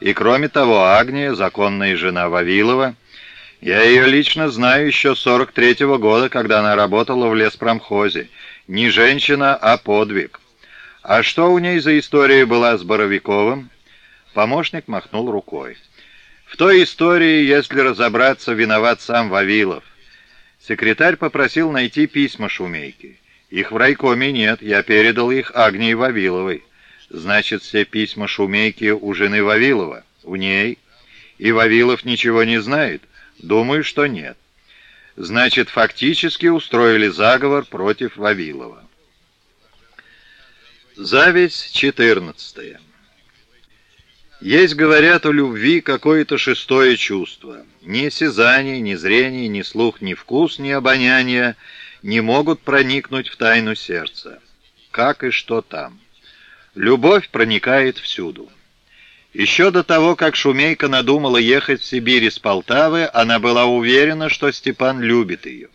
И кроме того, Агния, законная жена Вавилова, я ее лично знаю еще с 43-го года, когда она работала в леспромхозе. Не женщина, а подвиг. А что у ней за история была с Боровиковым? Помощник махнул рукой. В той истории, если разобраться, виноват сам Вавилов. Секретарь попросил найти письма Шумейки. Их в райкоме нет, я передал их Агнии Вавиловой. Значит, все письма Шумейки у жены Вавилова. У ней. И Вавилов ничего не знает. Думаю, что нет. Значит, фактически устроили заговор против Вавилова. Зависть 14. Есть, говорят, у любви какое-то шестое чувство. Ни осязание, ни зрение, ни слух, ни вкус, ни обоняние не могут проникнуть в тайну сердца. Как и что там. Любовь проникает всюду. Еще до того, как Шумейка надумала ехать в Сибирь из Полтавы, она была уверена, что Степан любит ее.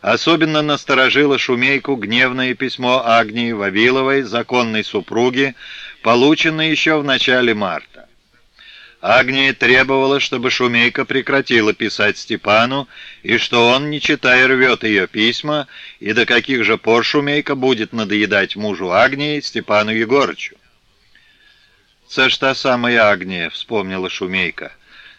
Особенно насторожило Шумейку гневное письмо Агнии Вавиловой, законной супруги, полученное еще в начале марта. Агния требовала, чтобы Шумейка прекратила писать Степану, и что он, не читая, рвет ее письма, и до каких же пор Шумейка будет надоедать мужу Агнии Степану Егорычу. «Це ж та самая Агния», — вспомнила Шумейка.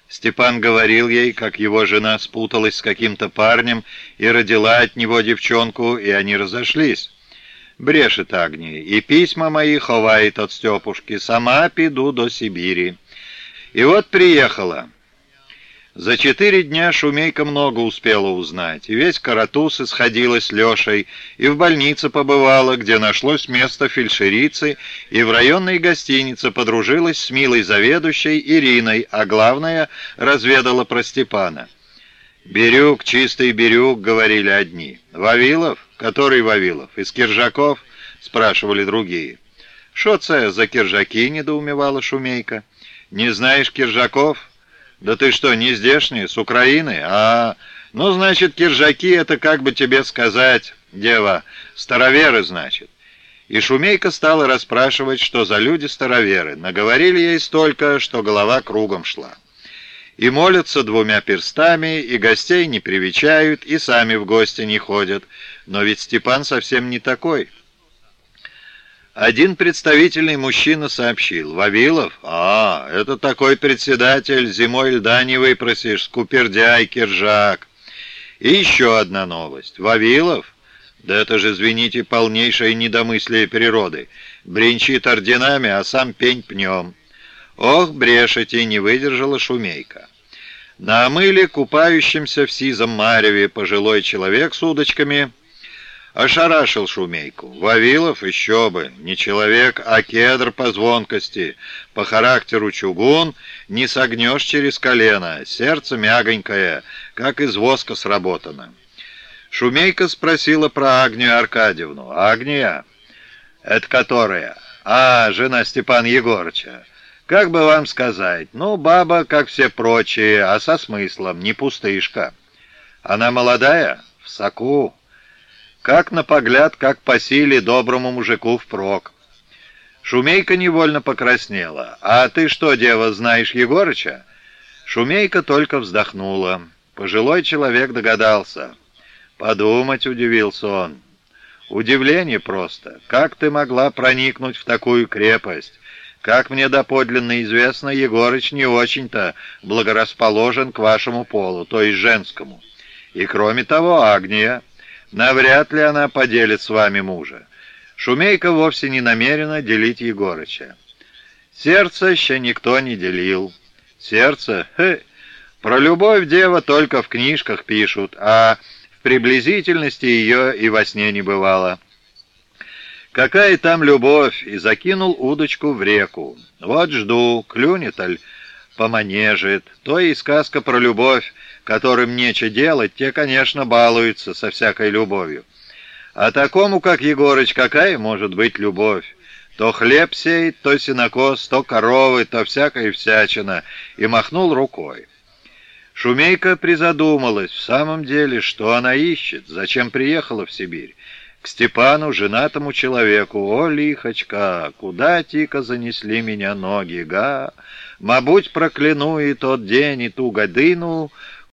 Степан говорил ей, как его жена спуталась с каким-то парнем и родила от него девчонку, и они разошлись. Брешет Агния, и письма мои ховает от Степушки, сама пиду до Сибири. И вот приехала. За четыре дня Шумейка много успела узнать, и весь Каратус исходилась с Лешей, и в больнице побывала, где нашлось место фельдшерицы, и в районной гостинице подружилась с милой заведующей Ириной, а главное, разведала про Степана. «Бирюк, чистый Бирюк», — говорили одни. «Вавилов? Который Вавилов? Из Киржаков?» — спрашивали другие. «Шо це за Киржаки?» — недоумевала Шумейка. «Не знаешь Киржаков?» «Да ты что, не здешний, с Украины? А, ну, значит, киржаки — это как бы тебе сказать, дева, староверы, значит». И Шумейка стала расспрашивать, что за люди-староверы. Наговорили ей столько, что голова кругом шла. И молятся двумя перстами, и гостей не привечают, и сами в гости не ходят. Но ведь Степан совсем не такой. Один представительный мужчина сообщил. «Вавилов? А, это такой председатель, зимой льда не выпросишь, скупердяй, киржак». И еще одна новость. «Вавилов? Да это же, извините, полнейшее недомыслие природы. Бренчит орденами, а сам пень пнем». «Ох, брешете!» — не выдержала шумейка. На омыле, купающемся в сизом мареве, пожилой человек с удочками — Ошарашил Шумейку. Вавилов еще бы, не человек, а кедр по звонкости. По характеру чугун не согнешь через колено, сердце мягонькое, как из воска сработано. Шумейка спросила про Агнию Аркадьевну. «Агния? Это которая?» «А, жена Степана Егорыча. Как бы вам сказать? Ну, баба, как все прочие, а со смыслом, не пустышка. Она молодая? В соку?» Как на погляд, как по силе доброму мужику впрок. Шумейка невольно покраснела. «А ты что, дева, знаешь Егорыча?» Шумейка только вздохнула. Пожилой человек догадался. «Подумать», — удивился он. «Удивление просто. Как ты могла проникнуть в такую крепость? Как мне доподлинно известно, Егорыч не очень-то благорасположен к вашему полу, то есть женскому. И кроме того, Агния...» Навряд ли она поделит с вами мужа. Шумейка вовсе не намерена делить Егорыча. Сердце еще никто не делил. Сердце? Хе, про любовь дева только в книжках пишут, а в приблизительности ее и во сне не бывало. Какая там любовь, и закинул удочку в реку. Вот жду, клюнет аль, поманежит. То и сказка про любовь, которым нечего делать, те, конечно, балуются со всякой любовью. А такому, как Егорыч, какая может быть любовь? То хлеб сеет, то сенокос, то коровы, то всякая всячина, и махнул рукой. Шумейка призадумалась, в самом деле, что она ищет, зачем приехала в Сибирь. К Степану, женатому человеку, о, лихочка, куда тика занесли меня ноги, га? Мабуть, прокляну и тот день, и ту годину,